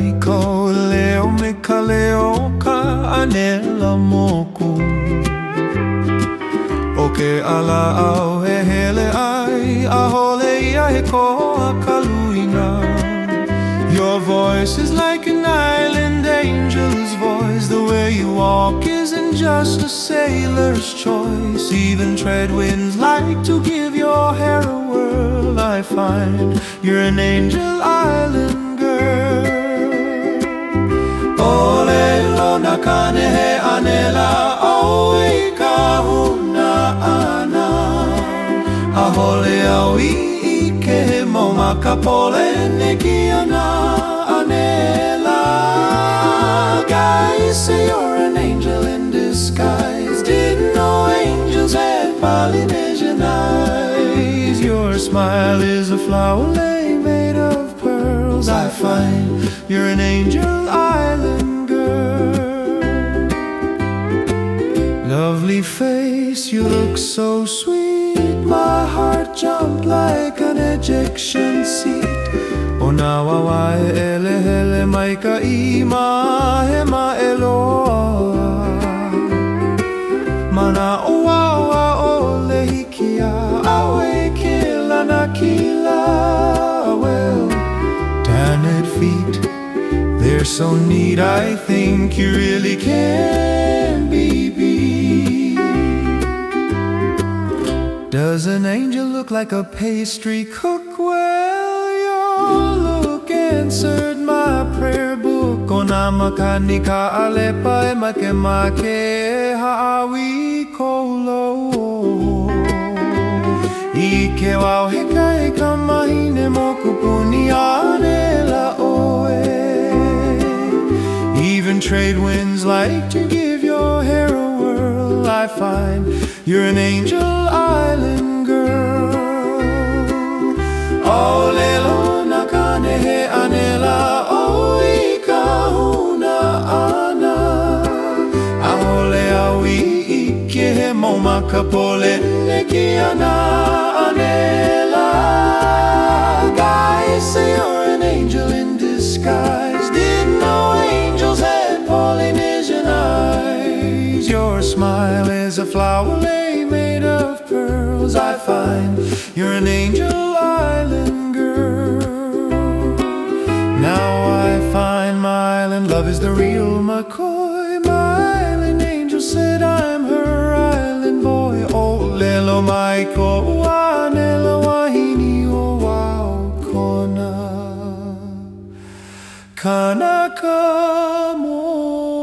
mai ko leo me ka anela moku. O ke ala au he hele ai a hole ia he koa ka luina Your voice is like an island angel's voice. The way you walk isn't just a sailor's choice. Even trade winds like to give your hair a whirl. I find you're an angel island kane anela Aoi ka huna ana. A hole au i i ke he ne ki ana anela Guys say you're an angel in disguise. Didn't know angels had Polynesian eyes. Your smile is a flower lei made of pearls. I find you're an angel island Face, you look so sweet. My heart jumped like an ejection seat. Oh, o na wawae ele hele mai ka ima he ma eloa. Mana o wawa o le hikia Awe ke lana kila. Well, tannet feet. They're so neat I think you really can Does an angel look like a pastry cook? Well, your look answered my prayer book. O na makani ka alepa e make make haawi kolo. I ke wau heka e ka mahine mo kupuni ane la oe. Even trade winds like to give your hair a whirl. I find you're an angel Oh, lelo na kane he anela o i ka huna ana. Ahole au i ke he mo makapole ne ki anela. Guys say you're an angel in disguise. Didn't know angels had Polynesian eyes. Your smile is a flower lei made of pearls. I find you're an angel McCoy. My island angel said I'm her island boy. Oh, lelo maiko wanela wahini o wao kona. Kanaka mo